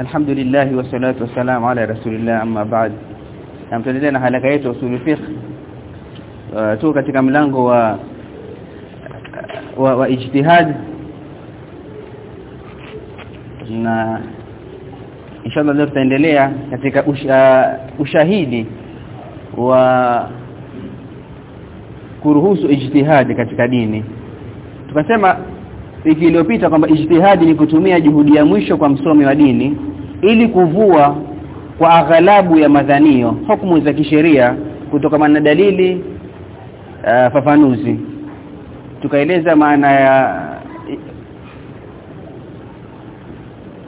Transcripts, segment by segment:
alhamdulillah wa salatu wassalamu ala rasulillah amma ba'd. Namtuendelea na halaka yetu usul fiqh. Uh, tu katika mlango wa wa, wa ijtihad. Na inshallah leo tutaendelea katika usha, ushahidi wa kuruhusu ijtihadi katika dini. Tukasema wiki iliyopita kwamba ijtihadi ni kutumia juhudi ya mwisho kwa msomi wa dini ili kuvua kwa aghalabu ya madhanio hukumu za kisheria kutokana na dalili uh, fafanuzi. Tukaeleza maana ya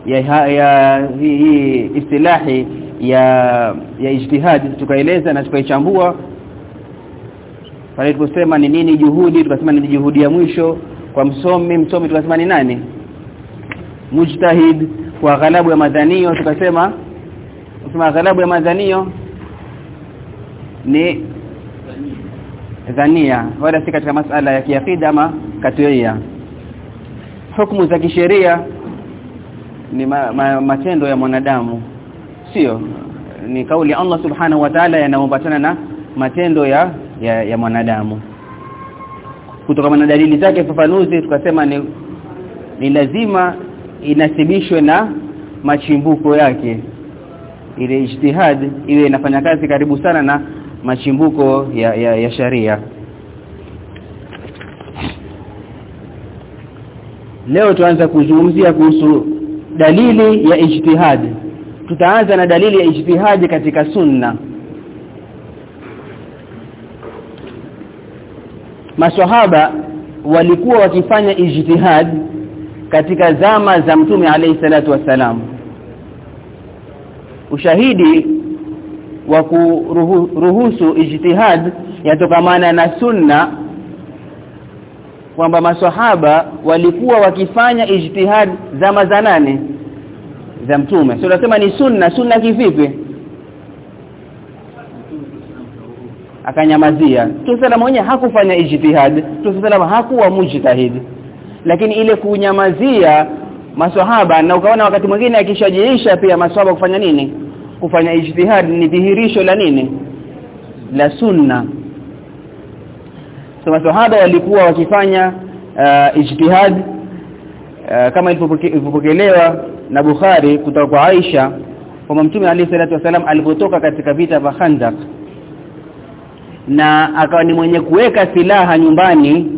ya, ya hii istilahi ya ya ijtihadi. Tukaeleza na tukaichambua pale tuliposema ni nini juhudi tukasema ni juhudi ya mwisho kwa msomi msomi tunasema ni nani? Mujtahid kwa ghalabu ya madhanio tukasema tunasema ghalabu ya madhanio ni dhania. Wala si katika masala ya kiakida ama katuia hukumu za kisheria ni ma, ma, matendo ya mwanadamu. Sio. Ni kauli Allah subhanahu wa ta'ala yanaoambatana na matendo ya ya, ya mwanadamu kutokana na dalili zake fafanuzi tukasema ni ni lazima inasibishwe na machimbuko yake. Ile ijtihad iwe inafanya kazi karibu sana na machimbuko ya, ya, ya sharia. Leo tuanza kuzungumzia kuhusu dalili ya ijtihad. Tutaanza na dalili ya ijtihad katika sunna maswahaba walikuwa wakifanya ijtihad katika zama za mtume alayhi salatu wasalam ushahidi wa kuruhusu ijtihad yatokamana na sunna kwamba maswahaba walikuwa wakifanya ijtihad zama za nane za mtume. So tunasema ni sunna sunna kivipi akanyamazia. Tusalama mwenyewe hakufanya ijtihad. Tusalama hakuwa mujtahid. Lakini ile kunyamazia maswahaba na ukaona wakati mwingine akishajiisha pia maswahaba kufanya nini? Kufanya ijtihad ni dhihirisho la nini? La sunna. So maswahaba walikuwa wakifanya uh, ijtihad uh, kama ilivyopokelewa na Bukhari kutoka kwa Aisha kwamba Mtume Ali sallallahu salatu wasallam alipotoka katika vita vya Khandaq na akawa ni mwenye kuweka silaha nyumbani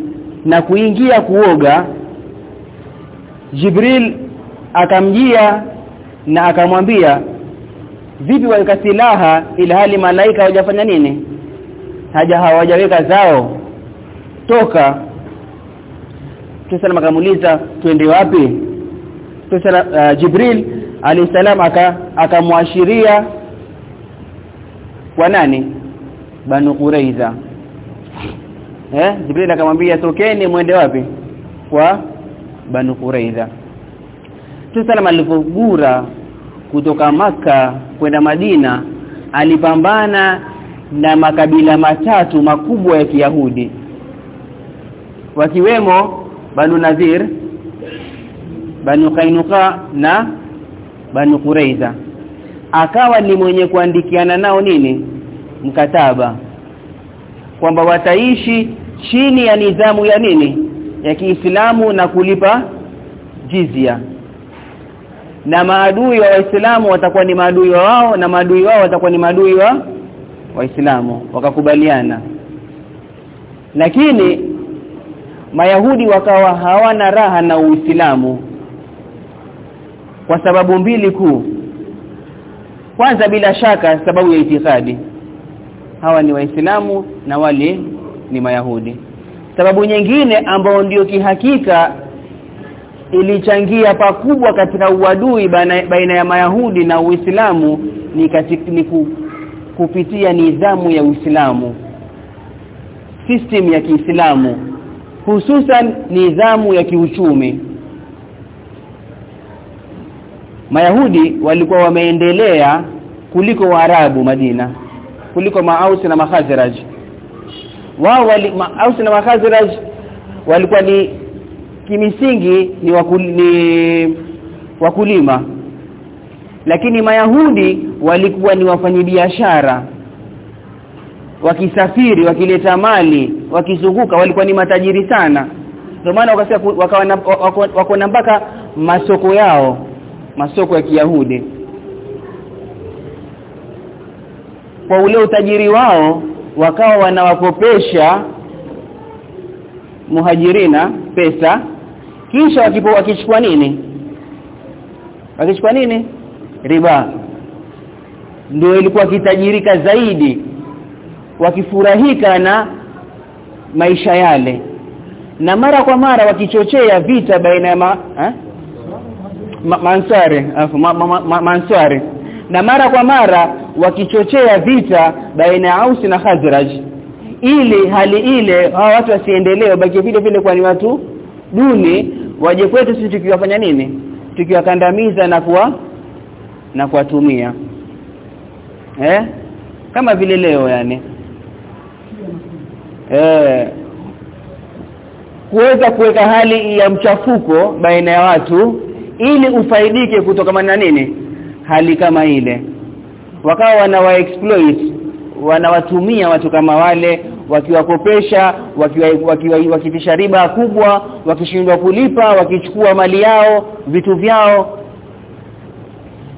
na kuingia kuoga. Jibril akamjia na akamwambia vipi waweka silaha ila hali malaika hawajafanya nini? Haja hawajaweka zao. Toka. Tusalama akamuuliza twende wapi? Tusalama uh, Jibril alayhisalam akamwashiria kwa nani Banu Quraiza eh? Jibril akamwambia tokeni mwende wapi? Kwa Banu Quraiza Tusalama alipogura kutoka maka kwenda Madina alipambana na makabila matatu makubwa ya Kiyahudi wakiwemo Banu Nadhir Banu Kainuka na Banu Quraiza akawa ni mwenye kuandikiana nao nini mkataba kwamba wataishi chini ya nidhamu ya nini? Ya Kiislamu na kulipa jizia na maadui wa Waislamu watakuwa ni maadui wa wao na maadui wao watakuwa ni maadui wa Waislamu. Wakakubaliana. Lakini Mayahudi wakawa hawana raha na Uislamu kwa sababu mbili kuu. Kwanza bila shaka sababu ya itikadi hawa ni waislamu na wale ni mayahudi. Sababu nyingine ambayo ndio kihakika ilichangia pakubwa katika uadui baina ya mayahudi na uislamu ni katika ni ku, kupitia nidhamu ya uislamu. System ya Kiislamu hususan nidhamu ya kiuchumi. Mayahudi walikuwa wameendelea kuliko Waarabu Madina kuliko Maausi na Makhazraj wao wali Maausi na Makhazraj walikuwa ni kimisingi ni, wakul, ni wakulima. Lakini mayahudi walikuwa ni wafanyibiashara wakisafiri wakileta mali wakizunguka walikuwa ni matajiri sana. Ndio maana wakasema wakawa wako mpaka masoko yao masoko ya Kiyahudi kwa ule utajiri wao wakawa wanawakopesha muhajirina pesa. Kisha wakipo wakichukua nini? Wakichukua nini? Riba. Ndio ilikuwa kitajirika zaidi wakifurahika na maisha yale. Na mara kwa mara wakichochea vita baina ya ma, eh? ma, mansare afu ma, ma, ma, mansare na mara kwa mara wakichochea vita baina ya Aus na Khazraj. Ili hali ile hawa watu wasiendelee wabaki vile vile kwa ni watu duni waje kwetu sisi tukiwafanya nini? Tukiwakandamiza na kuwa na kuwatumia. Eh? Kama vile leo yani. Eh. Kuweza kuweka hali ya mchafuko baina ya watu ili ufaidike kutokana na nini hali kama ile. Wakawa wanawa exploit wanawatumia watu kama wale wakiwakopesha wakiwa, wakiwa riba kubwa wakishindwa kulipa wakichukua mali yao vitu vyao.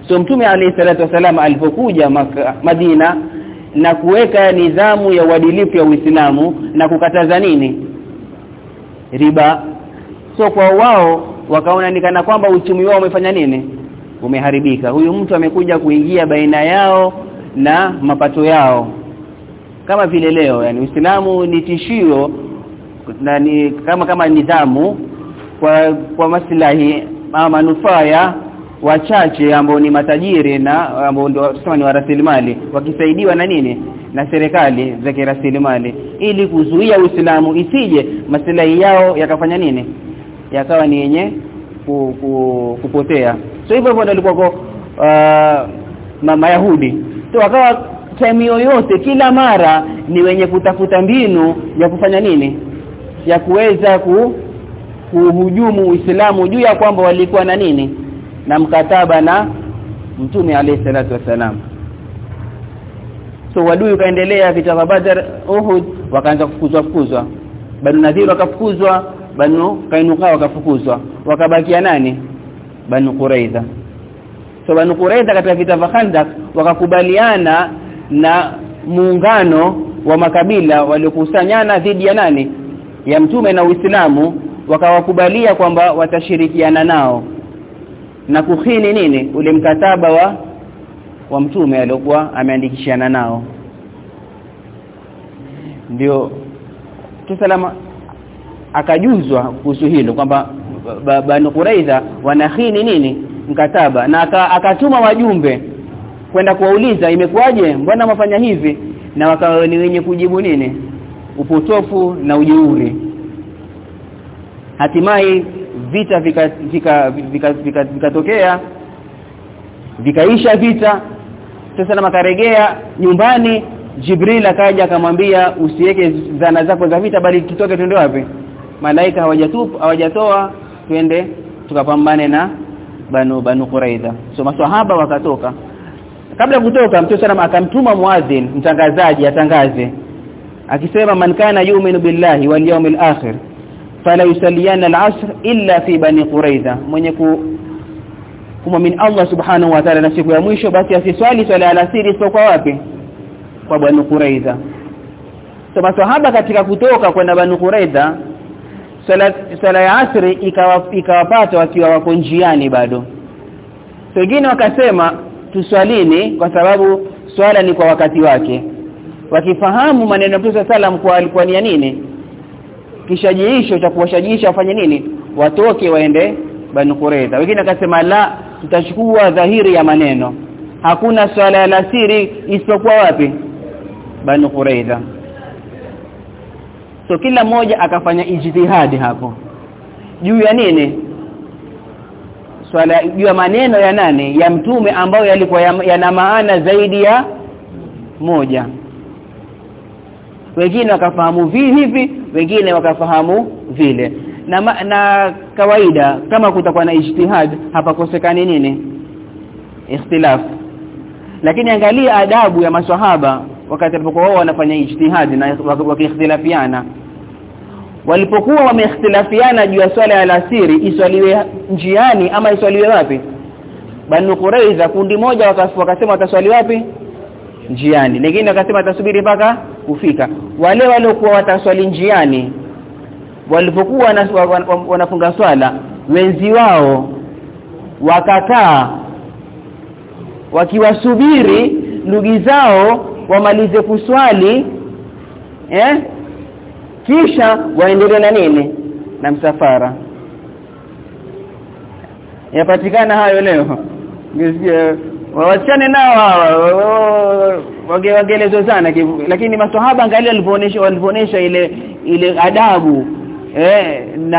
So mtume alayhi salatu wasalam alipokuja Madina na kuweka nidhamu ya uadilifu ya Uislamu na kukataza nini? Riba. So kwa wao wakaona nikana kwamba uchumi wao umefanya nini umeharibika. Huyu mtu amekuja kuingia baina yao na mapato yao. Kama vile leo yani Uislamu ni tishio na ni kama kama nidhamu kwa kwa maslahi ama manufaa ya wachache ambao ni matajiri na ambao ndio tuseme ni warasilimali wakisaidiwa na nini? Na serikali za kirasilimali. Ili kuzuia Uislamu isije maslahi yao yakafanya nini? Yakawa ni yenye ku, ku, kupotea so hivyo hivyo ndio kwa uh, Mayahudi. So wakawa time yoyote kila mara ni wenye kutafuta mbinu ya kufanya nini? Ya kuweza ku, kuhujumu Uislamu juu ya kwamba walikuwa na nini? Na mkataba na Mtume alayhi salatu wasalam so wadui ukaendelea vita vya Badr Uhud wakaanza kufukuzwa fukuzwa. Banu Nadhir wakafukuzwa Banu Kainuka wakafukuzwa. Wakabakia nani Banu Qurayza. so Banu Qurayza katika vita vya Khandaq wakakubaliana na muungano wa makabila waliokusanyana dhidi ya nani? Ya mtume na Uislamu wakawakubalia kwamba watashirikiana nao. Na kuhini nini? Ule mkataba wa wa mtume aliokuwa ameandikishana nao. Ndio tusalama akajuzwa kuhusu hilo kwamba Banu Quraiza wanahini nini? Mkataba. Na akatuma wajumbe kwenda kuwauliza imekuwaje? Mbona mafanya hivi? Na wakawa ni wenye kujibu nini? Upotofu na ujeuri. Hatimaye vita vikatokea vika, vika, vika, vika vikaisha vita. Sasa na makaregea nyumbani Jibril akaja akamwambia usiweke zana zako za vita bali tutoke twende wapi? Malaika hawajatupa hawajatoa twende tukapambane na banu banu Quraidha. So maswahaba wakatoka. Kabla kutoka mtume sana akamtuma muadhin mtangazaji atangaze. Akisema man kana yu'minu billahi wal yawmil akhir fala yusalliana al-asr illa fi bani quraidha. Mwenye ku kumwamini Allah subhanahu wa ta'ala na siku ya mwisho basi asiswali swala ya alasiri isipokuwa wapi? Kwa banu quraidha. So maswahaba katika kutoka kwenda banu quraidha swala ya asri ikawapata wakiwa wako njiani bado. Wengine wakasema tuswalini kwa sababu swala ni kwa wakati wake. Wakifahamu maneno ya Mtume sallam kwa alikuwa ni nini? Kishajiisho cha kuwashajiisha wafanye nini? Watoke waende Banu Quraidha wengine akasema la tutachukua dhahiri ya maneno. Hakuna swala ya lasiri isipokuwa wapi? Banu Quraidha so kila mmoja akafanya ijtihadi hapo. Juu ya nini? Swala juu ya maneno ya nane ya mtume ambayo yalikuwa yana maana zaidi ya moja. Wengine wakafahamu vi hivi wengine wakafahamu vile. Na, na kawaida kama kutakuwa na ijtihad hapakosekani nini? Ikhtilaf. Lakini angalia adabu ya maswahaba wakati walipokuwa wao wanafanya ijtihadi na wakiikhtilafiana. Walipokuwa wameikhtilafiana juu ya swala ya alasiri iswaliwe njiani ama iswaliwe wapi? Banu Quraiza kundi moja wakasema wataswali wapi? Njiani. Lakini wakasema watasubiri mpaka kufika. Wale waliokuwa wataswali njiani walipokuwa wanafunga swala wenzi wao wakakaa wakiwasubiri ndugu zao wamalize kuswali eh? Kisha waendelee na nini? Na msafara. Yapatikana hayo leo. Wawachane nao hawa wage wagelezo sana lakini maswahaba angalia walivoonesha walivoonesha ile ile adabu eh? Na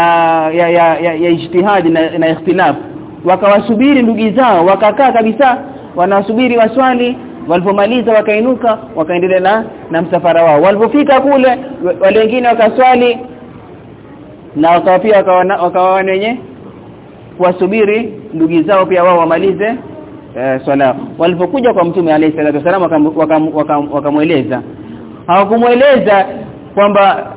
ya ya, ya, ya ijtihadi na, na ikhtilaf. Wakawasubiri ndugu zao wakakaa kabisa wanasubiri waswali walipomaliza wakainuka wakaendelea na, na msafara wao. Walipofika kule wale wengine wakaswali na wakawa pia wakawa wenye kuwasubiri ndugu zao pia wao wamalize e, swala. Walipokuja kwa mtume alayhi salatu wasallam wakamweleza waka, waka hawakumweleza kwamba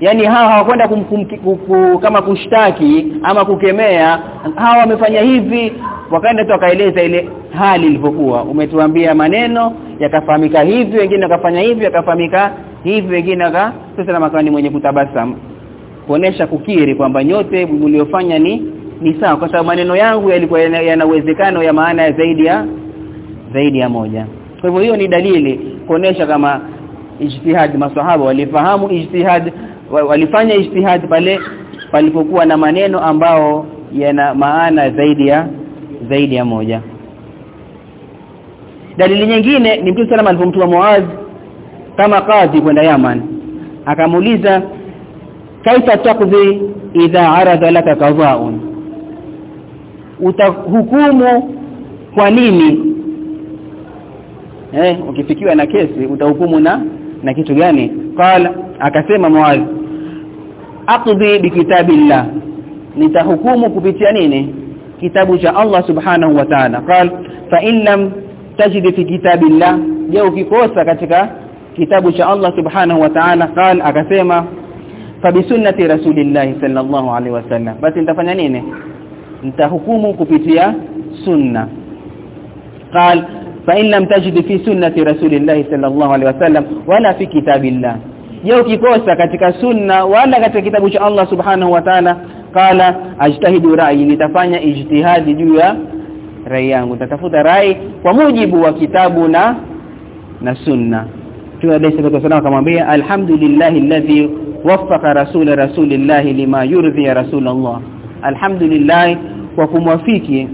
yani hawa hawakwenda kum, kum, kum, kama kushtaki ama kukemea. Hawa wamefanya hivi wakaenda tu wakaeleza ile hali ilivyokuwa. Umetuambia maneno yakafahamika hivi wengine wakafanya hivi yakafahamika hivi wengine waka sasa na makani mwenye kutabasamu. Kuonesha kukiri kwamba nyote mliofanya ni ni sawa kwa sababu maneno yangu yalikuwa yana uwezekano ya maana ya zaidi ya zaidi ya moja. Kwa hivyo hiyo ni dalili kuonesha kama ijtihad maswahaba walifahamu ijtihad walifanya ijtihad pale palipokuwa na maneno ambao yana maana zaidi ya zaidi ya moja. Dalili nyingine ni Mtume salama alipomtuma Muaz kama kadhi kwenda Yaman. Akamuuliza kaifa taqdi idha arada laka qada'un? Utahukumu kwa nini? Eh ukifikiwa na kesi utahukumu na na kitu gani? Qala akasema Muaz aqdi bikitabillah nitahukumu kupitia nini kitabu cha Allah subhanahu wa ta'ala qal fa in lam tajid fi kitabillah je ukikosa katika kitabu cha Allah subhanahu wa ta'ala qal akasema fa bi sunnati rasulillah sallallahu alaihi wasallam basi nitafanya nini nitahukumu kupitia sunna qal fa in lam tajid fi sunnati rasulillah sallallahu alaihi wasallam wala fi kitabillah je ukikosa katika sunna wala katika kitabu cha Allah subhanahu wa ta'ala qala ajtahidu rai nitafanya ijtihadi juu ya rai yangu. Nitatafuta rai kwa mujibu wa kitabu na na sunna. Mtume alayhi salatu akamwambia alhamdulillahi alladhi waffaqa rasul rasulillah lima yurdhi ya rasulullah. Alhamdulillah kwa kumwafiki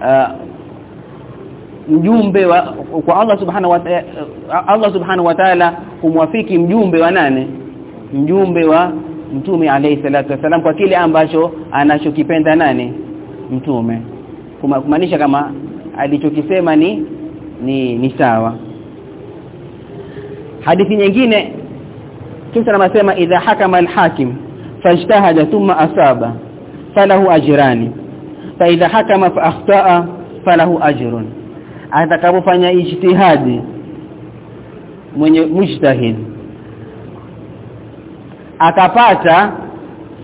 uh, mjumbe wa kwa Allah subhanahu wa ta'ala Allah subhanahu wa ta'ala kumwafiki mjumbe wa nane mjumbe wa mtume alayhi salatu wasalam kwa kile ambacho anachokipenda nani? Mtume. Kumaanisha kama alichokisema ni ni ni sawa. Hadithi nyingine kisa anasema idha hakama alhakim fajtahada thumma asaba falahu ajrani. Fa idha hakama fa akhtaa falahu ajrun. Atakapofanya ijtihadi mwenye mujtahid akapata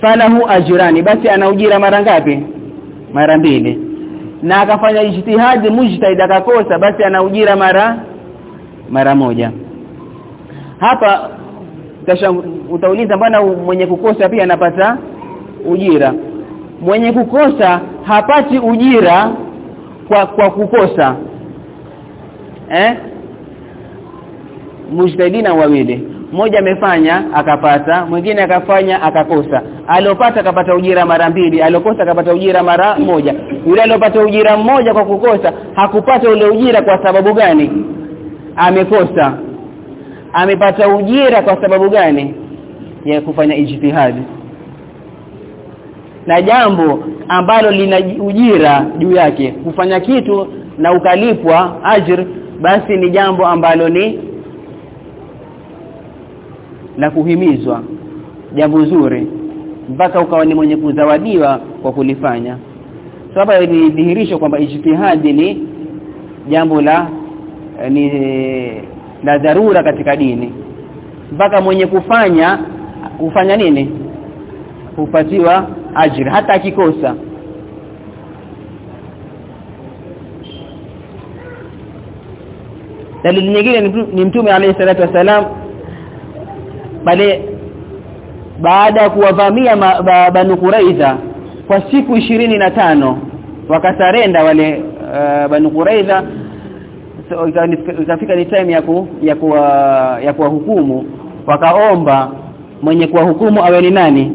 falahu ajirani. Basi ana ujira mara ngapi? Mara mbili. Na akafanya ijtihadi mujtahid akakosa basi ana ujira mara mara moja. Hapa kisha utauliza mbona mwenye kukosa pia anapata ujira? Mwenye kukosa hapati ujira kwa kwa kukosa. Eh? Mujtahidina wawili mmoja amefanya akapata. Mwingine akafanya akakosa. Aliopata akapata ujira mara mbili aliokosa akapata ujira mara moja. Yule aliopata ujira mmoja kwa kukosa hakupata ule ujira kwa sababu gani? Amekosa. Amepata ujira kwa sababu gani? Ya kufanya ijtihadi. Na jambo ambalo lina ujira juu yake kufanya kitu na ukalipwa ajr basi ni jambo ambalo ni la kuhimizwa. Jambo zuri mpaka ukawa ni mwenye kuzawadiwa kwa kulifanya. Sababu ni dhihirisho kwamba ijtihadi ni jambo la ni la dharura katika dini. Mpaka mwenye kufanya kufanya nini? Hupatiwa ajira hata akikosa. Dalili nyingine ni mtume alayhi salatu wasalam pale baada ya kuwavamia banu Quraiza kwa siku ishirini na tano wakasarenda wale uh, banu Quraiza. So, ikafika ni time ya ku, ya kuwa ya kuwahukumu. Wakaomba mwenye kuwahukumu awe ni nani?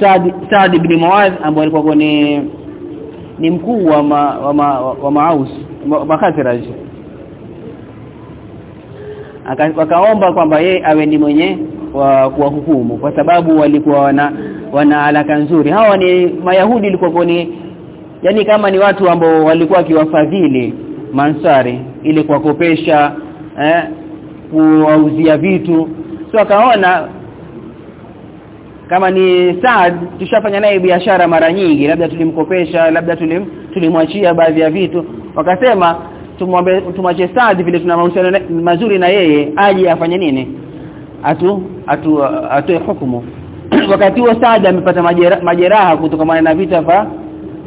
Saad Saad ibn Muaz ambaye alikuwa ni ni mkuu wa ma, wa, ma, wa Maus Makhazraj wakaomba kwamba yeye awe ni mwenye kuwahukumu kwa sababu walikuwa wana wana alaka nzuri. Hawa ni mayahudi ilikuwa ni yani kama ni watu ambao walikuwa kiwafadhili mansari ili kuwakopesha eh kuwauzia vitu. So akaona kama ni Saad tushafanya naye biashara mara nyingi labda tulimkopesha labda tulim tulimwachia baadhi ya vitu. Wakasema tumwombe tumwache Saad vile tuna mahusiano mazuri na yeye aje afanye nini atu atu atoe hukumu. Wakati huo Saad amepata majeraha, majeraha kutokana na vita fa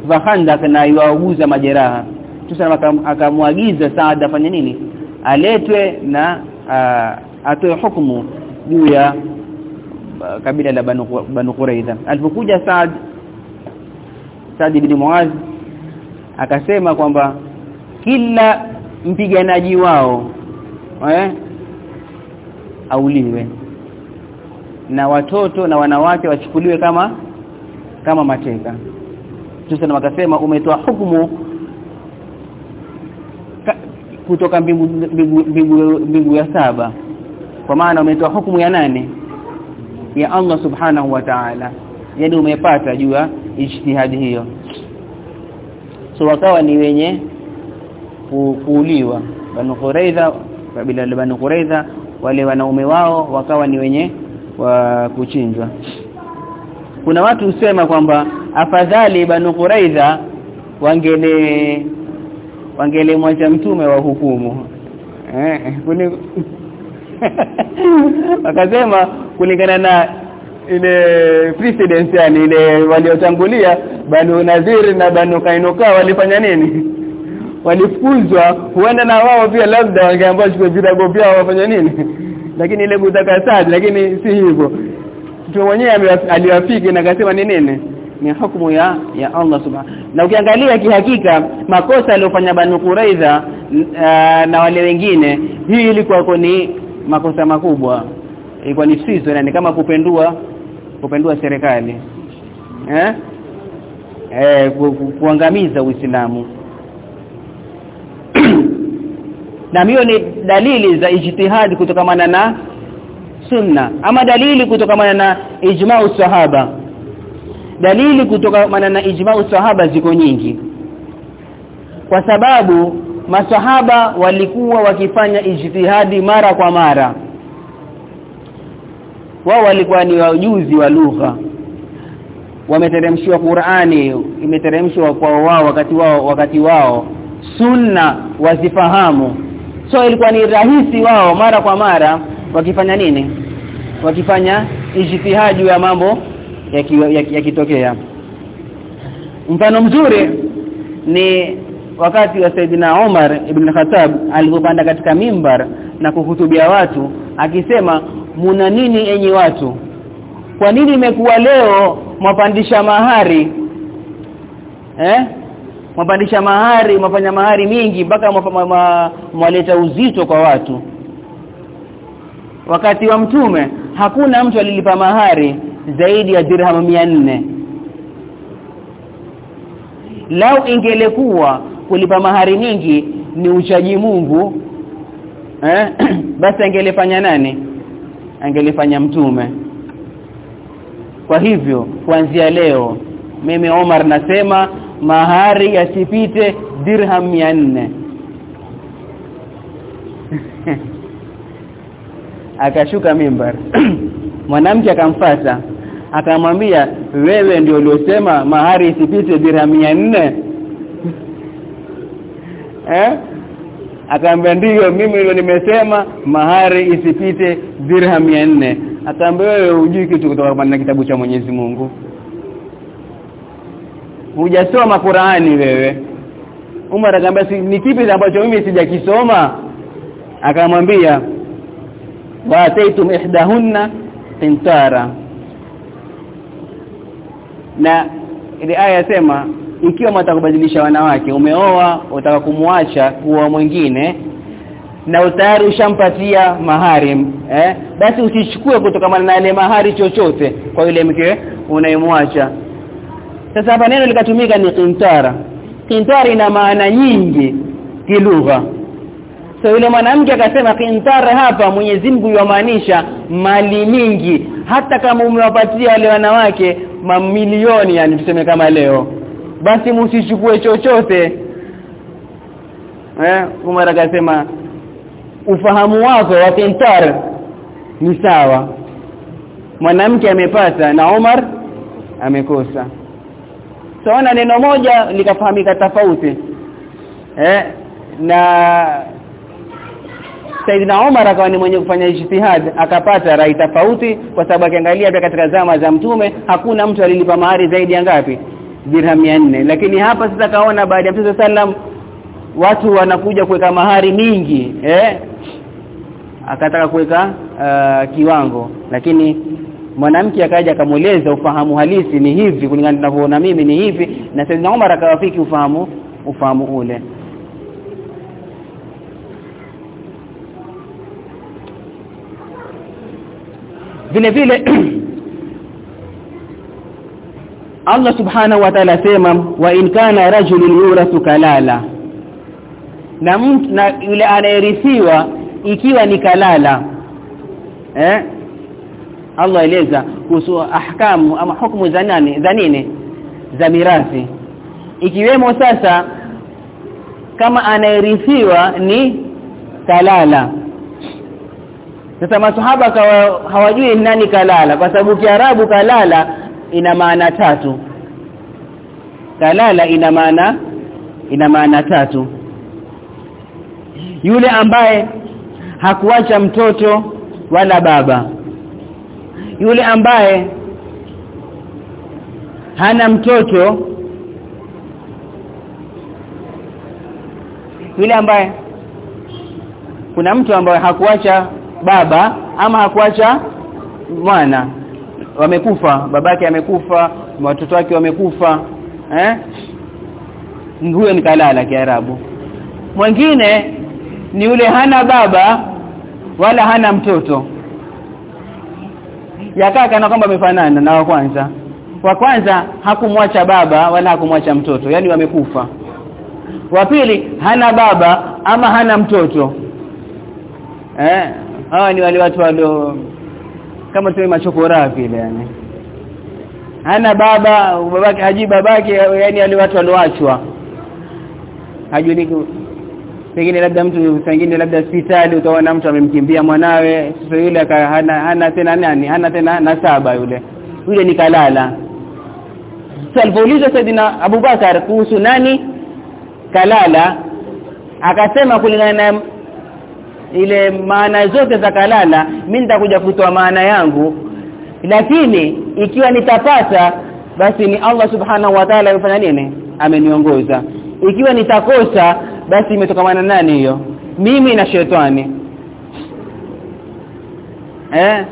za Khandak na yauguza majeraha. Tusema akamwagiza Saad afanye nini? Aletwe na uh, atoe hukumu juu ya kabila la Banu, Banu alipokuja Saad Saad ibn Muaz akasema kwamba kila mpiganaji wao eh auliwe na watoto na wanawake wachukuliwe kama kama mateka. Tuseme wakasema umetoa hukumu kutoka mbingu, mbingu, mbingu, mbingu ya saba. Kwa maana umetoa hukumu ya nane? Ya Allah subhanahu wa ta'ala. Yani umepata juu ya ijtihadi hiyo. So wakawa ni wenye kuuliwa. Banu Quraidha kabila la banu Quraidha wale wanaume wao wakawa ni wenye wa kuchinjwa. Kuna watu husema kwamba afadhali banu Quraidha wangele wangele mwacha mtume wa hukumu. Eh kuni wakasema kulingana na ile precedence yani ile waliotangulia banu Nadhir na banu Kainuka walifanya nini walifukuzwa huenda na wao pia labda wangeambiwa chukue virago vyao wafanya nini. Lakini ile kutakasaji lakini si hivyo. Mtu mwenyewe aliwafiki na akasema ni nini? Ni hukumu ya ya Allah subhanahu na ukiangalia kihakika makosa aliyofanya Banu Quraidha uh, na wale wengine hii ilikuwa ni makosa makubwa. Ilikuwa ni sizo ni kama kupendua kupendua serikali. Eh? Eh ku, ku, kuangamiza Uislamu na hiyo ni dalili za ijtihad kutokamana na sunna ama dalili kutokamana na ijma'u sahaba? Dalili kutokamana na ijma'u sahaba ziko nyingi kwa sababu masahaba walikuwa wakifanya ijtihadi mara kwa mara. Wao walikuwa ni wajuzi wa lugha wameteremshiwa Qur'ani imeteremshwa kwa wao wakati wao wakati wao sunna wazifahamu. So ilikuwa ni rahisi wao mara kwa mara wakifanya nini? Wakifanya ijtihadi ya mambo yakitokea ya, ya mfano mzuri ni wakati wa Saidina omar ibn Khattab alipopanda katika mimbar na kuhutubia watu akisema muna nini enyi watu? Kwa nini imekuwa leo mwapandisha mahari? Eh mwapandisha mahari mwafanya mahari mingi mpaka mwaleta uzito kwa watu. Wakati wa mtume hakuna mtu alilipa mahari zaidi ya dirham 400 lau ingelekuwa kulipa mahari mingi ni uchaji Mungu eh? Basi angelifanya nani? Angelifanya mtume. Kwa hivyo kuanzia leo mimi Omar nasema mahari yasipite dirham 400 akashuka mimbar. Mwanamke akamfata akamwambia wewe ndio uliosema mahari isipite dirham 400 eh? Akaambia ndio mimi ndio nimesema mahari isipite dirham 400 akaambia wewe hujui kitu kutoka kwa kitabu cha Mwenyezi Mungu hujasoma Qur'ani wewe. Umar akamwambia si, ni kipi ambacho mimi sijakisoma? Akamwambia wa ataitum ihdahunna qintara na ile aya yasema ikiwa mtakubadilisha wanawake umeoa utaka kumwacha kuwa mwingine na utayari ushampatia mahari eh? Basi usichukue kutokana na ile mahari chochote kwa yule mke unayemwacha sasa hapa neno likatumika ni qintara. Qintara ina maana nyingi kilugha. So yule mwanamke akasema qintara hapa Mwenyezi Mungu yamaanisha mali mingi. Hata kama umewapatia wale wanawake mamilioni yani tuseme kama leo. Basi msichukue chochote. Eh Umar akasema ufahamu wako wa qintar ni sawa. Mwanamke amepata na omar amekosa so, neno moja likafahamika tofauti. Eh na Saidina Umar akawa ni mwenye kufanya ijtihad akapata rai tofauti kwa sababu akiangalia pia katika zama za mtume hakuna mtu alilipa mahari zaidi ya ngapi? Dirham 400 lakini hapa sasa kaona baada ya Mtume sallam watu wanakuja kuweka mahari mingi eh? Akataka kuweka uh, kiwango. Lakini mwanamke akaja akamueleza ufahamu halisi ni hivi kulingana ninavyoona mimi ni hivi na Saidina Umar akawafiki ufahamu ufahamu ule. Vile vile Allah subhanahu wa ta'ala sema wa in kana rajulun yurathu kalala. Na mtu na yule anayerithiwa ikiwa ni kalala eh Allah eleza kuhusu ahkamu ama hukumu za nani za nini? Za mirathi. Ikiwemo sasa kama anayerithiwa ni kalala. Sasa masahaba hawajui nani kalala kwa sababu kiarabu kalala ina maana tatu. Kalala ina maana ina maana tatu. Yule ambaye hakuacha mtoto wala baba yule ambaye hana mtoto yule ambaye kuna mtu ambaye hakuacha baba ama hakuacha mwana wamekufa babake amekufa watoto wake wamekufa eh? Huyo ni kalala kiarabu. Mwingine ni yule hana baba wala hana mtoto yakaa kana kwamba amefanana na wa kwanza. Wa kwanza hakumwacha baba wala hakumwacha mtoto. Yani wamekufa. Wa pili hana baba ama hana mtoto. Eh hawa ni wale watu walio kama tuseme machokora vile yani. Hana baba babake haji babake yani wale watu walioachwa. Hajui pengine labda mtu pengine labda hospitali utaona mtu amemkimbia mwanawe sasa yule hana, hana tena nani hana tena nasaba yule. Yule ni kalala. Alipoulizwa Saidina Abubakar kuhusu nani kalala akasema kulingana na ile maana zote za kalala mimi nitakuja kutoa maana yangu. Lakini ikiwa nitapata basi ni Allah subhanahu wa ta'ala amefanya nini? Ameniongoza. Ikiwa nitakosa basi imetokamana nani hiyo? Mimi na shetani. Eh?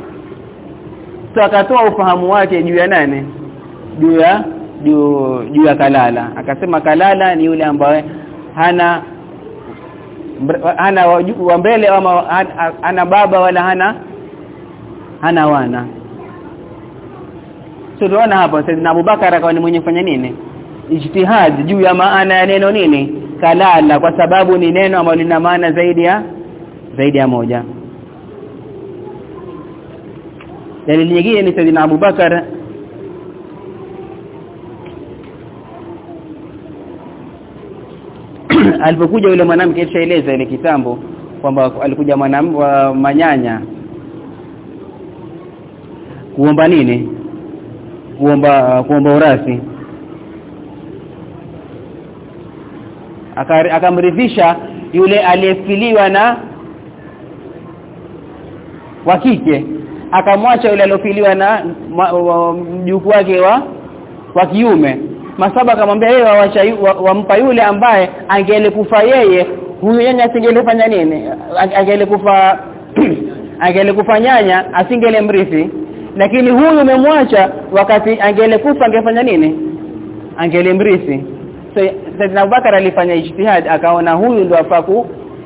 So akatoa ufahamu wake juu ya nani? Juu ya juu ya kalala. Akasema kalala ni yule ambaye hana hana wa mbele ama hana baba wala hana hana wana. So tunaona hapa Saidina Abubakar akawa ni mwenye kufanya nini? Ijtihad juu ya maana ya neno nini kalala kwa sababu ni neno ambalo lina maana zaidi ya zaidi ya moja. Dalili nyingine ni Saidina Abubakar alipokuja yule mwanamke alishaeleza ile kitambo kwamba alikuja mwanamke wa manyanya. Kuomba nini? Kuomba kuomba urasi akamridhisha yule aliyefiliwa na wa kike. Akamwacha yule aliyofiliwa na mjukuu wake wa wa kiume. Masaba akamwambia yeye awacha wampa yule ambaye angelikufa yeye. Huyu nyanya asingelefanya nini? Angelikufa angelikufa nyanya asingele mrithi lakini huyu umemwacha wakati angelekufa angefanya nini? Angelimrithi. so Saidina Abubakar alifanya ijtihad akaona huyu ndio afaa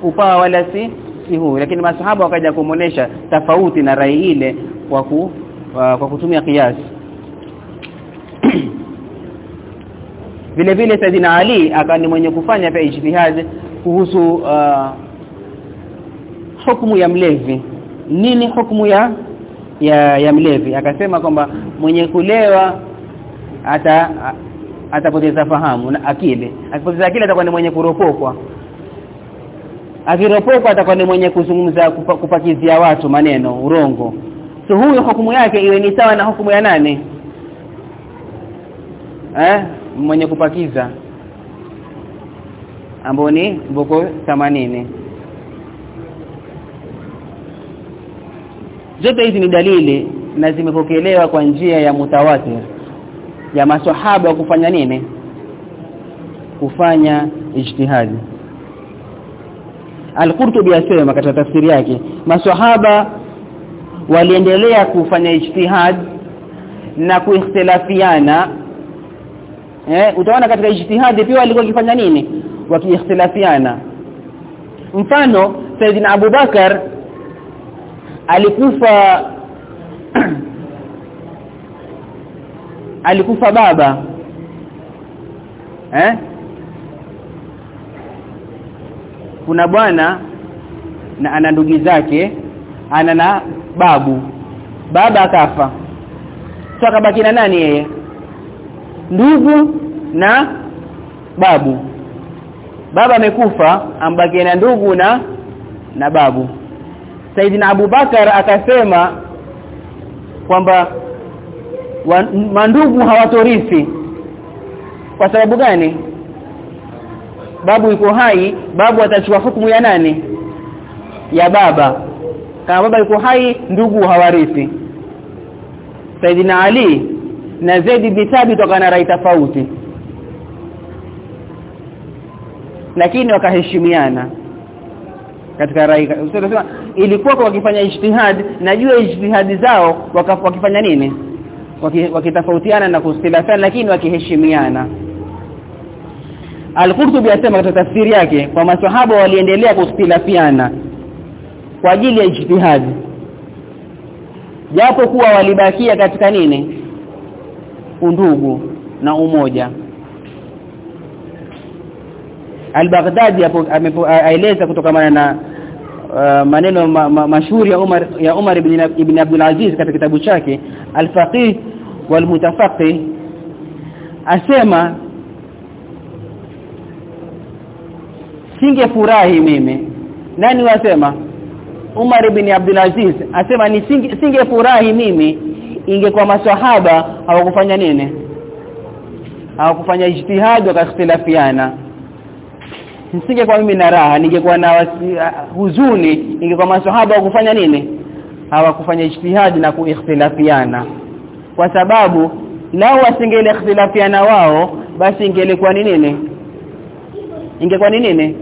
kupawa wala si si huyu. Lakini masahaba wakaja kumonesha tofauti na rai ile kwa ku, kwa kutumia kiasi vile vile Saidina Ali akawa ni mwenye kufanya pia ijtihad kuhusu uh, hukumu ya mlevi. Nini hukumu ya ya, ya mlevi? Akasema kwamba mwenye kulewa ata atapoteza fahamu na akili. Akipoteza akili atakuwa ni mwenye kuropokwa. Akiropokwa atakuwa ni mwenye kuzungumza kupa, kupakizia watu maneno urongo. So huyo hukumu yake iwe ni sawa na hukumu ya nani? Eh? Mwenye kupakiza. Ambao ni boko 80 zote hizi ni dalili na zimepokelewa kwa njia ya mutawatir ya maswahaba kufanya nini? Kufanya ijtihadi Al-Qurtubi asema katika tafsiri yake maswahaba waliendelea kufanya ijtihad na kuikhtilafiana. Eh utaona katika ijtihadi pia walikuwa wakifanya nini? Wakiikhtilafiana. Mfano Saidina Abu Bakar alikufa alikufa baba. Eh? Kuna bwana na ana ndugu zake ana na babu. Baba akafa. Sasa akabaki na nani yeye? Ndugu na babu. Baba amekufa ambaki na ndugu na na babu. Saidina Abu Bakar akasema kwamba mandugu hawatorithi kwa sababu gani? Babu yuko hai babu atachukua hukumu ya nani? Ya baba. Kama baba yuko hai ndugu hawarithi Saidina Ali na Zaid bin Thabit wakana rai tofauti. Lakini wakaheshimiana katika rai. Tunasema ilikuwa wakifanya ijtihad najua ijtihadi zao wakifanya nini wakitofautiana na kustilafiana lakini wakiheshimiana. Al-Qurtubi asema katika tafsiri yake kwa maswahaba waliendelea kustilafiana kwa ajili ya ijtihadi. Japo kuwa walibakia katika nini? Undugu na umoja. Al-Baghdadi aeleza kutokana na uh, maneno ma, ma, mashuhuri ya Umar ya Umar ibn, ibn Abdul Aziz katika kitabu chake Al-Faqih wal-Mutafaqih asema singefurahi mimi. Nani wasema? Umar ibn Abdul Aziz asema ni singefurahi mimi ingekuwa maswahaba hawakufanya nini? Hawakufanya ijtihad wakakhtilafiana nisingekuwa mimi na raha ningekuwa na huzuni ningekuwa maswahaba hawakufanya nini? Hawakufanya ijtihadi na kuikhtilafiana. Kwa sababu lao wasingele ikhtilafiana wao basi ingelikuwa ni nini? Ingekuwa ni nini?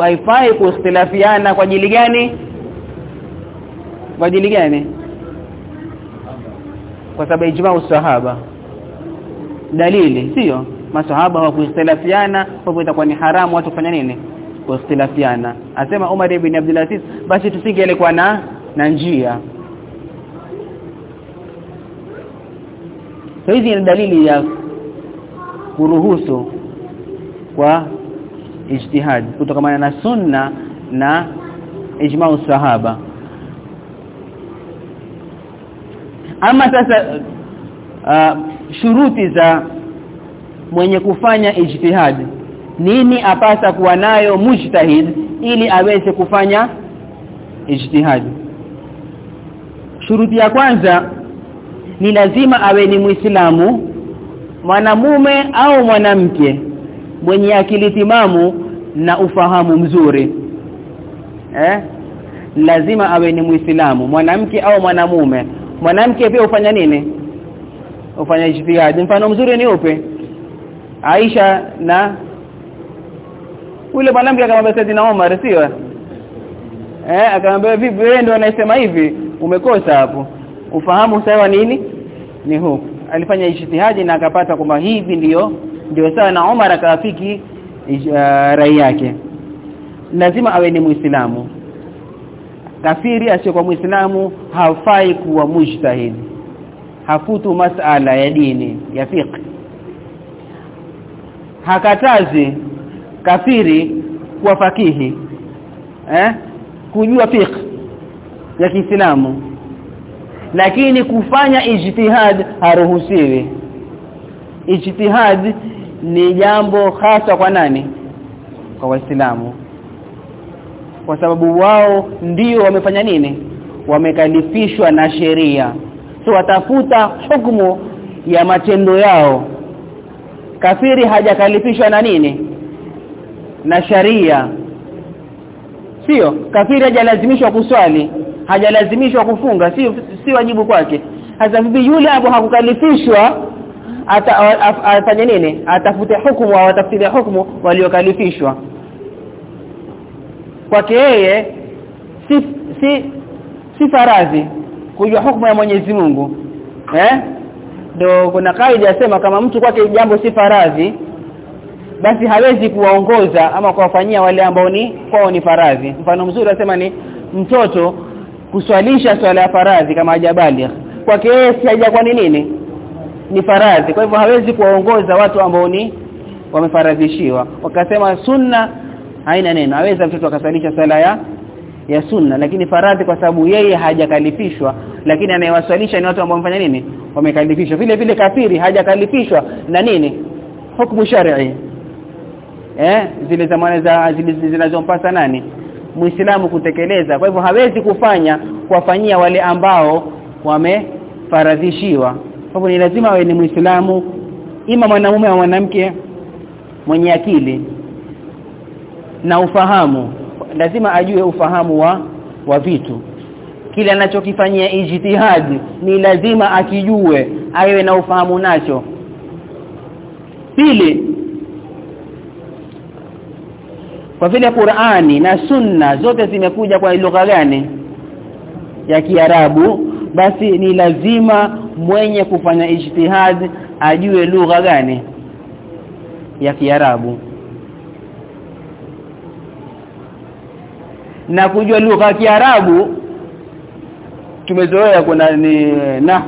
Haifai kuikhtilafiana kwa ajili gani? Kwa ajili gani? Kwa sababu ijma usahaba dalili sio masahaba hawakuistilafiana kwa hivyo itakuwa ni haramu watu kufanya nini? Kuistilafiana asema Umar ibn Abdul Aziz basi tusingelekuwa na na njia. So hizi ni dalili ya kuruhusu kwa ijtihad kutokana na sunna na ijma sahaba. Ama sasa uh, shuruti za mwenye kufanya ijtihad. Nini apasa kuwa nayo mujtahid ili aweze kufanya ijtihad? Shuruti ya kwanza ni lazima awe ni muislamu mwanamume au mwanamke mwenye akili timamu na ufahamu mzuri. Eh? Lazima awe ni muislamu mwanamke au mwanamume. Mwanamke pia ufanya nini? Ufanya ijtihad. Mfano mzuri ni upe Aisha na ule mwanamke akamwambia Saidina Omar sio? Eh akamwambia vipi wewe ndio unasema hivi? Umekosa hapo. Ufahamu sawa nini? Ni huu. Alifanya ijtihadi na akapata kwamba hivi ndiyo ndio sawa na Omar akafiki uh, rai yake. Lazima awe ni muislamu. Kafiri asiyokuwa muislamu hafai kuwa mujtahid hafutu masala ya dini ya fiqh hakatazi kafiri kwa fakihi eh? Kujua fiqh ya Kiislamu. Lakini kufanya ijtihad haruhusiwi. Ijtihad ni jambo hasa kwa nani? Kwa waislamu. Kwa sababu wao ndio wamefanya nini? Wamekalifishwa na sheria. So watafuta hukumu ya matendo yao kafiri hajakalifishwa na nini? Na sharia. Sio kafiri hajalazimishwa kuswali hajalazimishwa kufunga si si wajibu kwake. Hasa vipi yule hapo hakukalifishwa atafanya nini? Atafute hukumu au atafsiri hukumu waliokalifishwa. Kwake yeye si si si faradhi kujua hukumu ya Mwenyezi Mungu. Eh ndio kuna kaida yasema kama mtu kwake jambo si faradhi basi hawezi kuwaongoza ama kuwafanyia wale ambao ni kwao ni faradhi. Mfano mzuri asema ni mtoto kuswalisha swala ya faradhi kama hajabali kwake yeye si hajakuwa ni nini? Ni faradhi. Kwa hivyo hawezi kuwaongoza watu ambao ni wamefaradhishiwa. Wakasema sunna haina neno. Aweza mtoto akasalisha swala ya ya sunna lakini faradhi kwa sababu yeye hajakalifishwa lakini anayewaswalisha ni watu ambao wamefanya nini? Wamekalifishwa. Vile vile kafiri hajakalifishwa na nini? Hukumu shar'i. Eh zile zamani za zinazompasa nani? Muislamu kutekeleza. Kwa hivyo hawezi kufanya kuwafanyia wale ambao wamefaradhishiwa. Kwa hivyo ni lazima awe ni muislamu ima mwanamume au mwanamke mwenye akili na ufahamu lazima ajue ufahamu wa wa vitu. Kile anachokifanyia ijtihadi ni lazima akijue awe na ufahamu nacho. Pili kwa vile Qur'ani na Sunna zote zimekuja kwa lugha gani? Ya Kiarabu basi ni lazima mwenye kufanya ijtihad ajue lugha gani? Ya Kiarabu na kujua lugha ya Kiarabu tumezoea kuna ni na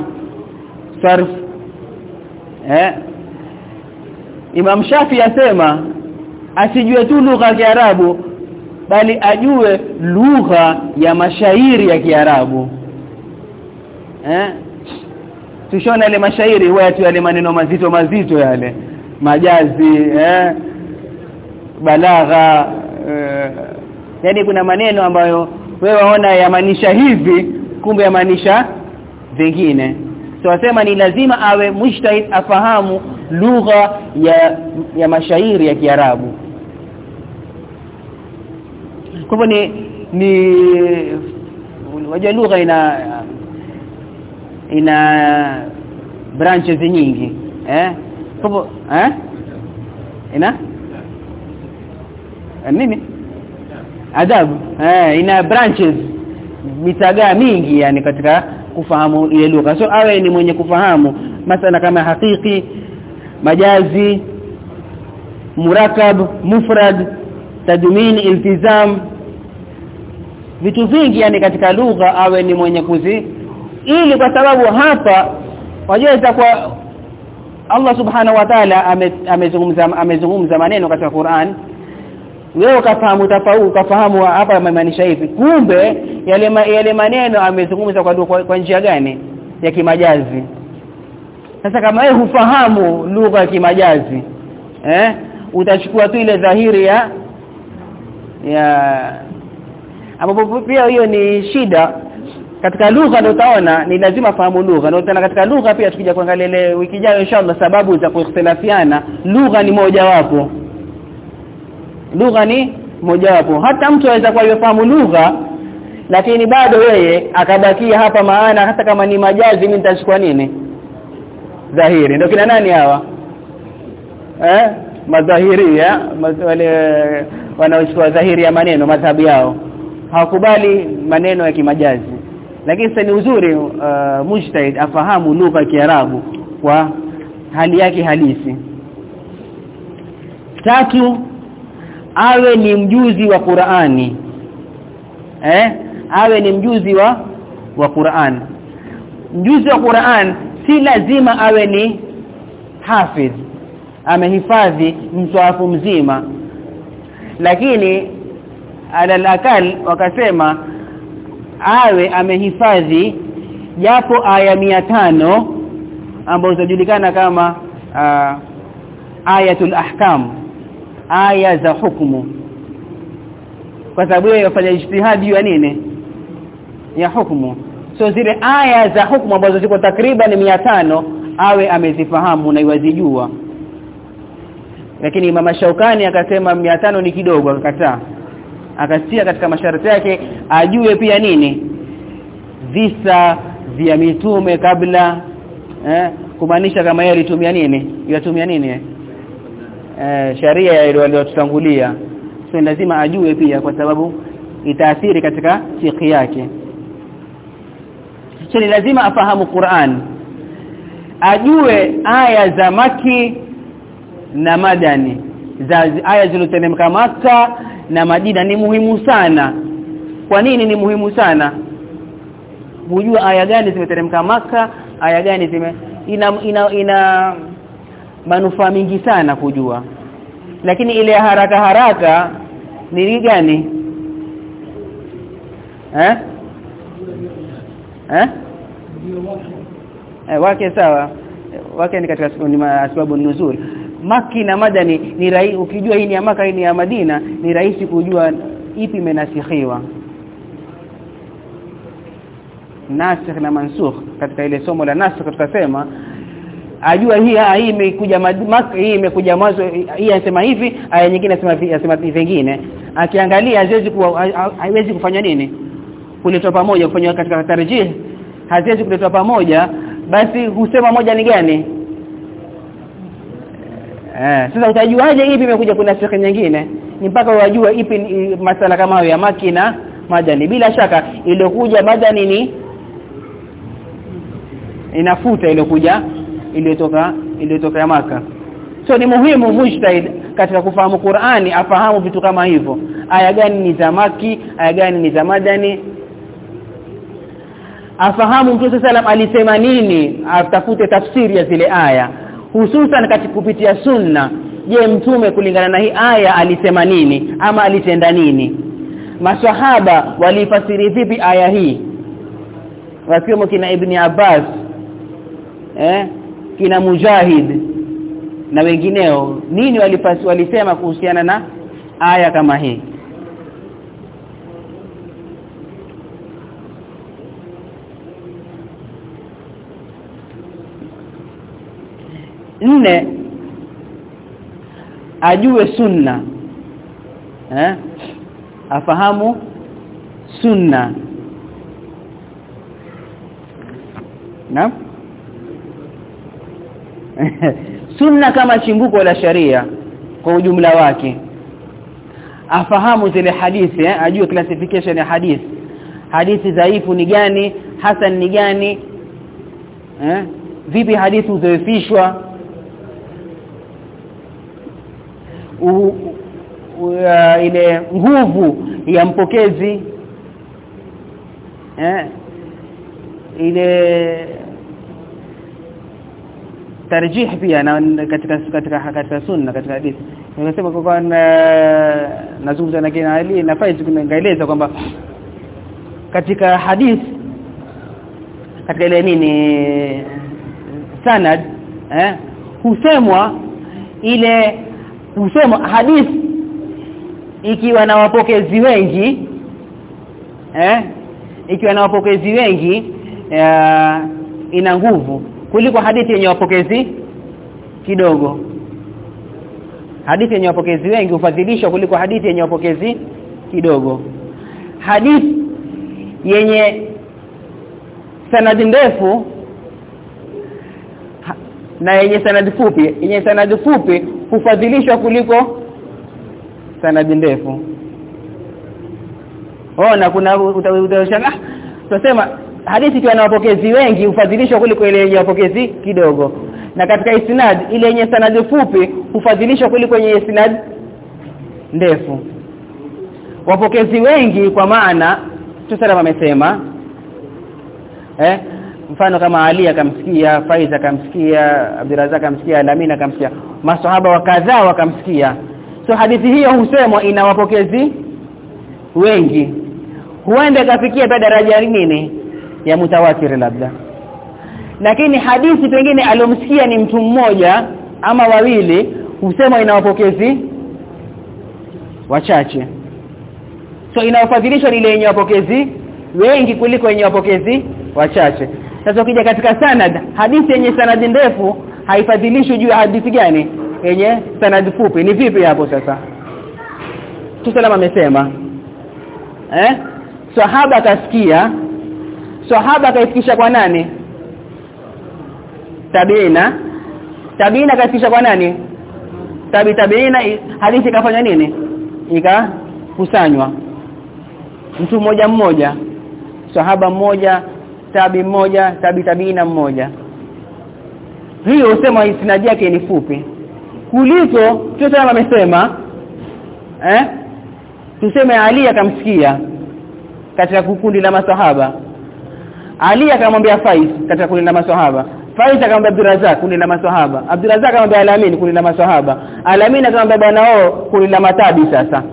sarf eh? Imam Shafi asema asijue tu lugha ya Kiarabu bali ajue lugha ya mashairi ya Kiarabu. Eh? Tushona ile mashairi huwa tu yale maneno mazito mazito yale. Majazi eh? Balagha eh, yani kuna maneno ambayo wewe waona yamaanisha hivi kumbe yamaanisha vingine. So wasema ni lazima awe mujtahid afahamu lugha ya ya mashairi ya Kiarabu. Kwa ni ni wajua lugha ina ina branches nyingi eh? Kwa eh? Ina? Nini adabu eh ina branches mitagaa mingi yani katika kufahamu ile lugha. So awe ni mwenye kufahamu masala kama hakiki majazi murakab mufrad tadmin iltizam vitu vingi yani katika lugha awe ni mwenye kuzi. Ili kwa sababu hapa wajeza kwa Allah subhanahu wa ta'ala amezungumza amezungumza maneno katika Qur'an wewe ukafahamu tafau ukafahamu hapa amemaanisha hivi. Kumbe yale yale maneno amezungumza kwa, kwa, njia gani? Ya kimajazi. Sasa kama wewe hufahamu lugha ya kimajazi eh utachukua tu ile dhahiri ya ya ambapo pia hiyo ni shida. Katika lugha ndio utaona ni lazima fahamu lugha. Na utaona katika lugha pia tukija kuangalia wiki ijayo inshallah sababu za kuikhtilafiana lugha ni moja wapo lugha ni mojawapo. Hata mtu aweza kuwa yafahamu lugha lakini bado yeye akabakia hapa maana hata kama ni majazi mimi nitachukua nini? Dhahiri ndio kina nani hawa? Eh? Madhahiria wale wanaochukua dhahiri ya maneno madhabu yao. Hawakubali maneno ya kimajazi. Lakini sasa ni uzuri uh, mujtahid afahamu lugha ya Kiarabu kwa hali yake halisi. Tatu awe ni mjuzi wa Qur'ani. Eh? Awe ni mjuzi wa wa Qur'an. Mjuzi wa Qur'an si lazima awe ni hafidh amehifadhi mswafu mzima. Lakini alalakal wakasema awe amehifadhi japo aya tano ambazo zinajulikana kama uh, ayatul ahkam aya za hukumu. Kwa sababu yeye yafanya ijtihadi ya nini? Ya hukumu. So zile aya za hukumu ambazo ziko takriban tano awe amezifahamu na iwazijua lakini mama Shaukani akasema tano ni kidogo akakataa akasia katika masharti yake ajue pia nini? Visa vya mitume kabla eh kumaanisha kama yeye alitumia nini? Yatumia nini eh sharia iliyotutangulia so lazima ajue pia kwa sababu itaathiri katika fiqh yake. So ni lazima afahamu Qur'an. Ajue aya za maki na madani. Za aya zilizoteremka maka na Madina ni muhimu sana. Kwa nini ni muhimu sana? Hujua aya gani zimeteremka maka aya gani zime ina ina, ina manufaa mingi sana kujua. Lakini ile haraka haraka ni gani? Eh? Eh? Eh wake sawa. Wake ni katika sababu nuzuri maki na madani ni rahisi ukijua hii ni ya maka hii ni ya madina ni rahisi kujua ipi imenasikhiwa nasikh na mansukh katika ile somo la nasikh tutasema ajua hii hii imekuja hii imekuja mwanzo hii anasema hivi aya nyingine anasema vingine. Akiangalia haziwezi haiwezi kufanya nini? Kuletwa pamoja kufanywa katika tarjih. Haziwezi kuletwa pamoja. Basi husema moja ni gani? Eh, sasa utajuaje ipi imekuja kuna shekhe nyingine? Ni mpaka wajua ipi masala kama hayo ya makina madani. Bila shaka iliyokuja madani ni inafuta iliyokuja iliyotoka iliyotoka ya maka. So ni muhimu mujtahid katika kufahamu Qur'ani afahamu vitu kama hivyo. Aya gani ni za maki, aya gani ni za madani? Afahamu Mtume sallam alisema nini, atafute tafsiri ya zile aya hususan katika kupitia sunna je mtume kulingana na hii aya alisema nini ama alitenda nini maswahaba walifasiri vipi aya hii wakiwemo kina ibn Abbas eh kina Mujahid na wengineo. Nini walipasi walisema kuhusiana na aya kama hii? Nne ajue sunna eh? Afahamu sunna. Na sunna kama chimbuko la sharia kwa ujumla wake afahamu zile hadithi eh? ajue classification ya hadithi hadithi dhaifu ni gani hasan ni gani eh? vipi hadithi udhoofishwa uh, ile nguvu ya mpokezi eh ile tarjih pia na katika katika katika sunna katika hadithi nimesema kwa nazungumza na kina Ali na faiz kunaeleza kwamba katika hadithi katika ile nini sanad eh husemwa ile husemwa hadithi ikiwa na wapokezi wengi eh ikiwa na wapokezi wengi ya, ina nguvu kuliko hadithi yenye wapokezi kidogo hadithi yenye wapokezi wengi hufadhilishwa kuliko hadithi yenye wapokezi kidogo hadithi yenye sanadi ndefu na yenye sanadi fupi yenye sanadi fupi hufadhilishwa kuliko sanadi ndefu ona kuna utashangaa tunasema hadithi ikiwa na wapokezi wengi hufadhilishwa kuliko ile yenye wapokezi kidogo. Na katika isnad ile yenye sanadi fupi hufadhilishwa kuliko yenye isnad ndefu. Wapokezi wengi kwa maana tusalama amesema eh mfano kama Ali akamsikia Faiz akamsikia Abdurazak akamsikia Alamin akamsikia maswahaba wa kadhaa wakamsikia. So hadithi hiyo husemwa ina wapokezi wengi. Huenda kafikia pa daraja nini ya mutawatir labda. Lakini hadithi pengine alomsikia ni mtu mmoja ama wawili husema ina wapokezi wachache. So inawafadhilisha ile yenye wapokezi wengi kuliko yenye wapokezi wachache. Sasa ukija katika sanad hadithi yenye sanadi ndefu haifadhilishwi juu ya hadithi gani? Yenye sanadi fupi. Ni vipi hapo sasa? Tusalama amesema eh? Sahaba akasikia sahaba akaifikisha kwa nani? Tabiina. Tabiina akaifikisha kwa nani? Tabi tabiina hadithi ikafanya nini? Ikakusanywa. Mtu mmoja mmoja. Sahaba mmoja tabi mmoja tabi tabiina mmoja. Hiyo usema isnadi yake ni fupi. Kuliko tutasema amesema eh? Tuseme Ali akamsikia katika kukundi la masahaba Ali akamwambia Faiz katika kundi la maswahaba. Faiz akamwambia Abdurazak kundi la masahaba Abdurazak akamwambia Alamin kundi la maswahaba. Alamin akamwambia bwana wao kundi la matabi sasa.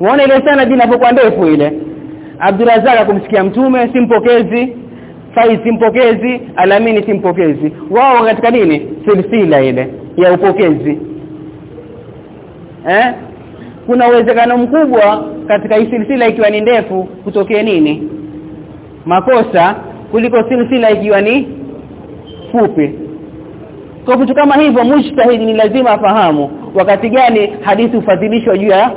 Unaona ile sana dini inapokuwa ndefu ile. Abdurazak akumsikia mtume simpokezi. Faiz simpokezi. Alamini simpokezi. Wao katika nini? Silsila ile ya upokezi. Eh? Kuna uwezekano mkubwa katika hii silsila ikiwa ni ndefu kutokee nini makosa kuliko silsila ikiwa ni fupi. Kwa vitu kama hivyo mujtahidi ni lazima afahamu wakati gani hadithi hufadhilishwa juu ya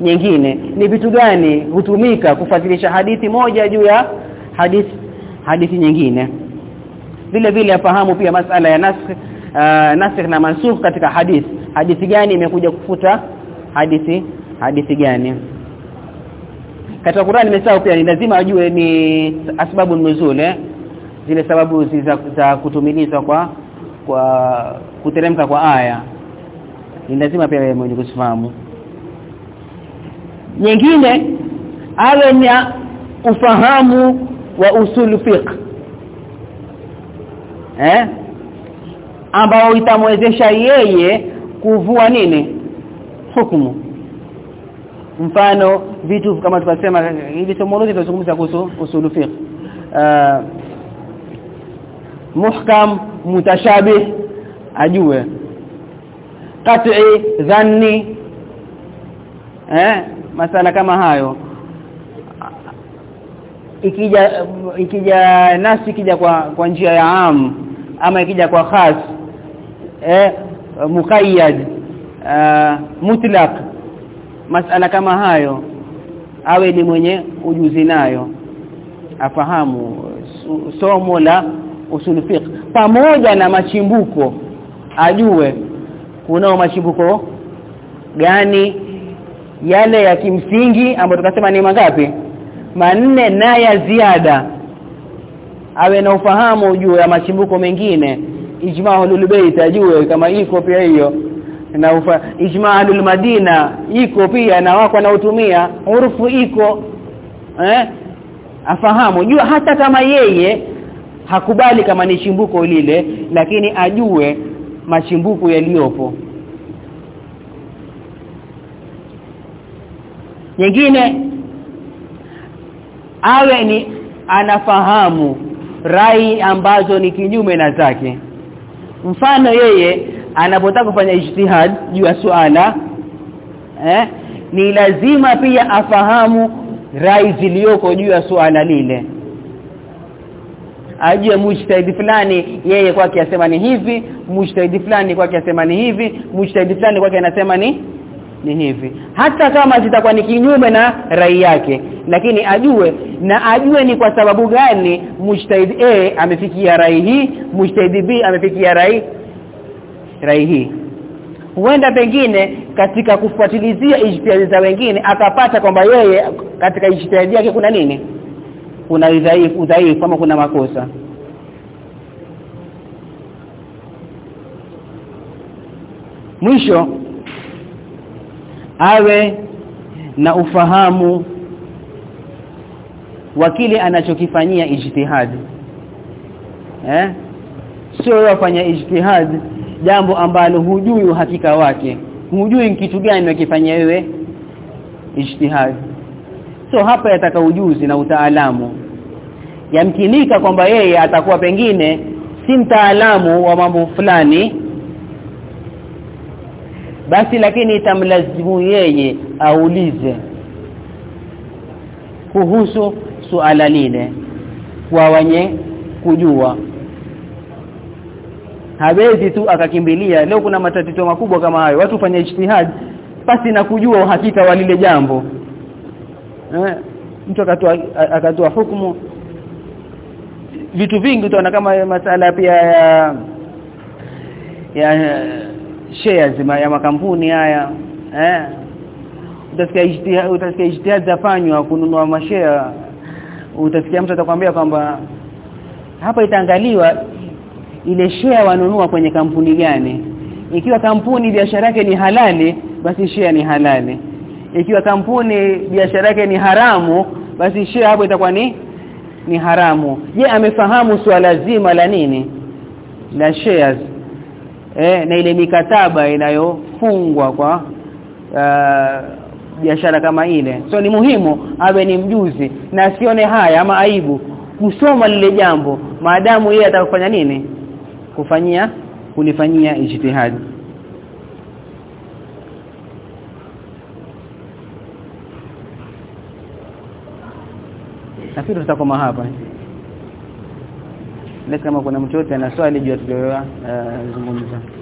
nyingine. Ni vitu gani hutumika kufadhilisha hadithi moja juu ya hadithi hadithi nyingine. Vile vile afahamu pia masala ya nasikh uh, nasikh na mansukh katika hadithi hadithi gani imekuja kufuta hadithi hadithi gani katika Qur'an nimesahau pia ni lazima ajue ni asbabu nuzul eh? Zile sababu za, za kutumilizwa kwa kwa kuteremka kwa aya. Ni lazima pia wewe mwenye kusifahamu nyingine awe ni ufahamu wa usul fiqh eh? Ambao itamwezesha yeye kuvua nini? Hukumu mfano vitu kama tukasema hivi somo lote kuhusu usul fiqh. Uh, muhkam mutashabih ajue. Qat'i dhanni eh masala kama hayo. Ikija ikija nasi ikija kwa kwa njia ya am ama ikija kwa khas eh muqayyad uh, mutlaq masala kama hayo awe ni mwenye ujuzi nayo. Afahamu somo la usul fiqh. Pamoja na machimbuko ajue kunao machimbuko gani yale ya kimsingi ambayo tukasema ni mangapi. Manne na ya ziada. Awe na ufahamu juu ya machimbuko mengine. Ijma'ul bayt ajue kama iko pia hiyo na ufa ijma'ul madina iko pia na wako wanaotumia urufu iko eh? Afahamu. Jua hata kama yeye hakubali kama ni chimbuko lile lakini ajue machimbuko yaliyopo. Nyingine awe ni anafahamu rai ambazo ni kinyume na zake. Mfano yeye anapotaka kufanya ijtihad juu ya suala eh ni lazima pia afahamu rai ziliyoko juu ya suala lile. Ajue mujtahidi fulani yeye kwake asema ni hivi mujtahidi fulani kwake asema ni hivi mujtahidi fulani kwake anasema ni ni hivi. Hata kama zitakuwa ni kinyume na rai yake lakini ajue na ajue ni kwa sababu gani mujtahid A amefikia rai hii mujtahid B amefikia rai rai hii. Huenda pengine katika kufuatilizia ijtihadi za wengine akapata kwamba yeye katika ijtihadi yake kuna nini? Kuna udhaifu udhaifu kama kuna makosa. Mwisho awe na ufahamu wa kile anachokifanyia ijtihadi. Eh? Sio yafanya ijtihadi jambo ambalo hujui uhakika wake. Hujui kitu gani wakifanyia wewe ijtihad. So hapa yataka ujuzi na utaalamu. Yamkinika kwamba yeye atakuwa pengine si mtaalamu wa mambo fulani basi lakini itamlazimu yeye aulize kuhusu suala lile kwa wenye kujua hawezi tu akakimbilia. Leo kuna matatizo makubwa kama hayo. Watu fanya ijtihad basi na kujua uhakika wa lile jambo. Eh mtu akatoa akatoa hukumu. Vitu vingi utaona kama masala pia ya ya shares ya makampuni haya. Eh utasikia ijtihad utasikia ijtihad zafanywa kununua mashare utasikia mtu atakwambia kwamba hapa itaangaliwa ile share wanunua kwenye kampuni gani? Ikiwa kampuni biashara yake ni halali basi share ni halali. Ikiwa kampuni biashara yake ni haramu basi share hapo itakuwa ni ni haramu. Je amefahamu swala zima la nini? La shares. Eh na ile mikataba inayofungwa kwa uh, biashara kama ile. So ni muhimu awe ni mjuzi na asione haya ama aibu kusoma lile jambo. Maadamu yeye atakufanya nini kufanyia kunifanyia ijtihad nafikiri tutakoma hapa. Leo kama kuna mtu yote ana swali juu tuliyozungumza uh,